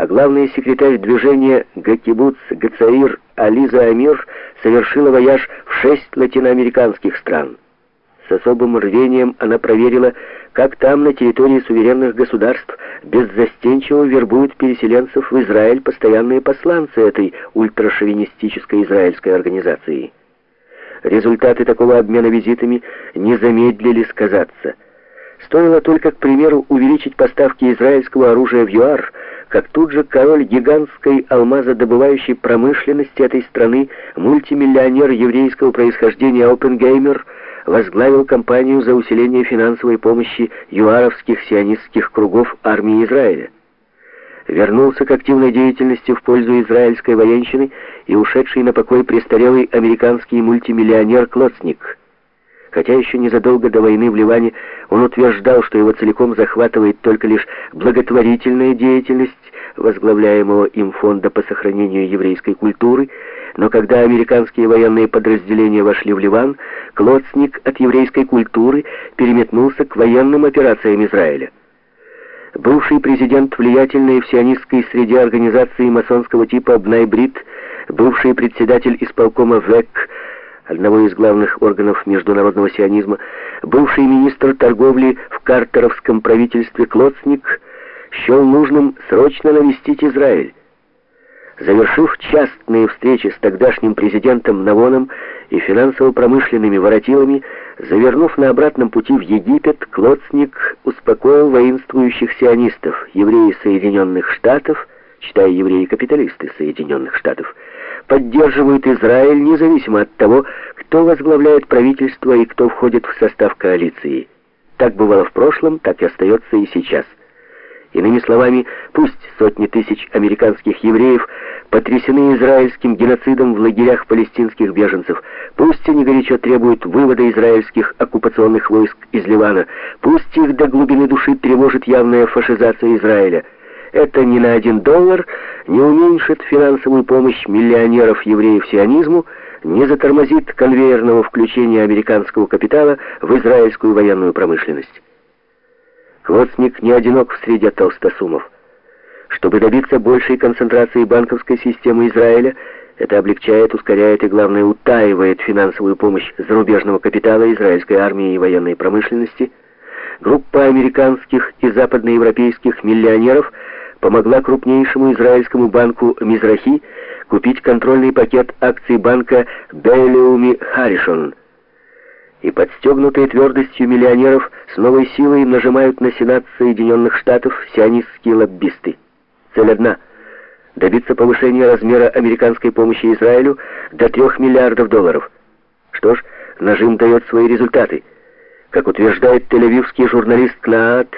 а главный секретарь движения Гакибуц Гацаир Ализа Амир совершила вояж в шесть латиноамериканских стран. С особым рвением она проверила, как там, на территории суверенных государств, беззастенчиво вербуют переселенцев в Израиль постоянные посланцы этой ультрашовинистической израильской организации. Результаты такого обмена визитами не замедлили сказаться. Стоило только, к примеру, увеличить поставки израильского оружия в ЮАР, как тут же король гигантской алмазодобывающей промышленности этой страны, мультимиллионер еврейского происхождения Опенгеймер, возглавил кампанию за усиление финансовой помощи юаровских сионистских кругов армии Израиля. Вернулся к активной деятельности в пользу израильской военщины и ушедший на покой престарелый американский мультимиллионер Клоцник. Хотя еще незадолго до войны в Ливане он утверждал, что его целиком захватывает только лишь благотворительная деятельность возглавляемого им фонда по сохранению еврейской культуры, но когда американские военные подразделения вошли в Ливан, Клоцник от еврейской культуры переметнулся к военным операциям Израиля. Бывший президент влиятельной в сионистской среде организации масонского типа Бнайбрид, бывший председатель исполкома ВЭК, одного из главных органов международного сионизма, бывший министр торговли в картеровском правительстве Клоцник, счел нужным срочно навестить Израиль. Завершив частные встречи с тогдашним президентом Навоном и финансово-промышленными воротилами, завернув на обратном пути в Египет, Клоцник успокоил воинствующих сионистов, евреи Соединенных Штатов, читая евреи-капиталисты Соединенных Штатов, поддерживают Израиль независимо от того, кто возглавляет правительство и кто входит в состав коалиции. Так бывало в прошлом, так и остается и сейчас. Иными словами, пусть сотни тысяч американских евреев потрясены израильским геноцидом в лагерях палестинских беженцев, пусть они горячо требуют вывода израильских оккупационных войск из Ливана, пусть их до глубины души тревожит явная фашизация Израиля. Это ни на один доллар не уменьшит финансовую помощь миллионеров евреев сионизму, не затормозит конвейерного включения американского капитала в израильскую военную промышленность. Клоцник не одинок в среде толстосумов. Чтобы добиться большей концентрации банковской системы Израиля, это облегчает, ускоряет и, главное, утаивает финансовую помощь зарубежного капитала израильской армии и военной промышленности, группа американских и западноевропейских миллионеров помогла крупнейшему израильскому банку «Мизрахи» купить контрольный пакет акций банка «Бейлиуми Харришон», и подстегнутые твердостью миллионеров с новой силой нажимают на Сенат Соединенных Штатов сионистские лоббисты. Цель одна — добиться повышения размера американской помощи Израилю до 3 миллиардов долларов. Что ж, нажим дает свои результаты. Как утверждает тель-авивский журналист Кнаат,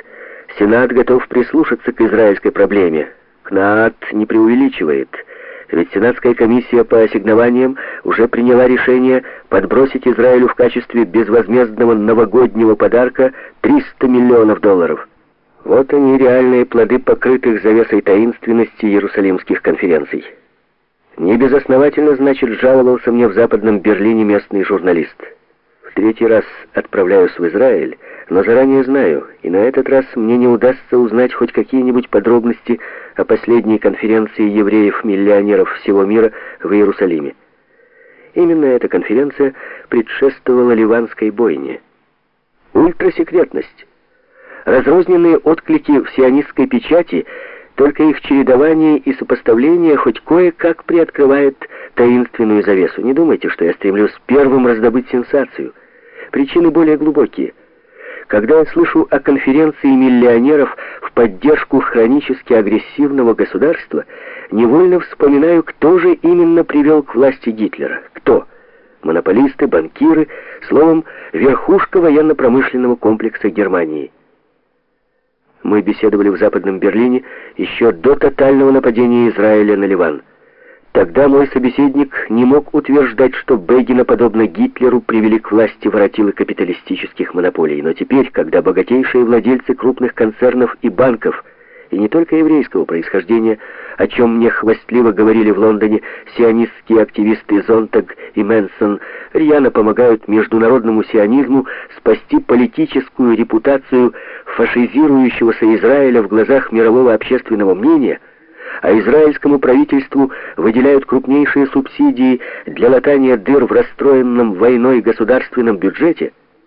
Сенат готов прислушаться к израильской проблеме. Кнаат не преувеличивает — ведь Сенатская комиссия по ассигнованиям уже приняла решение подбросить Израилю в качестве безвозмездного новогоднего подарка 300 миллионов долларов. Вот они, реальные плоды покрытых завесой таинственности Иерусалимских конференций. Небезосновательно, значит, жаловался мне в Западном Берлине местный журналист. Третий раз отправляюсь в Израиль, но заранее знаю, и на этот раз мне не удастся узнать хоть какие-нибудь подробности о последней конференции евреев-миллионеров всего мира в Иерусалиме. Именно эта конференция предшествовала ливанской бойне. Ультрасекретность. Разрозненные отклики в сионистской печати, только их чередование и сопоставление хоть кое-как приоткрывает таинственную завесу. Не думайте, что я стремлюсь первым раздобыть сенсацию. Причины более глубокие. Когда я слышу о конференции миллионеров в поддержку хронически агрессивного государства, невольно вспоминаю, кто же именно привел к власти Гитлера. Кто? Монополисты, банкиры, словом, верхушка военно-промышленного комплекса Германии. Мы беседовали в Западном Берлине еще до тотального нападения Израиля на Ливан. Тогда мой собеседник не мог утверждать, что Бегина, подобно Гитлеру, привели к власти воротилы капиталистических монополий. Но теперь, когда богатейшие владельцы крупных концернов и банков, и не только еврейского происхождения, о чем мне хвастливо говорили в Лондоне сионистские активисты Зонтаг и Мэнсон, рьяно помогают международному сионизму спасти политическую репутацию фашизирующегося Израиля в глазах мирового общественного мнения – а израильскому правительству выделяют крупнейшие субсидии для латания дыр в расстроенном войной государственном бюджете –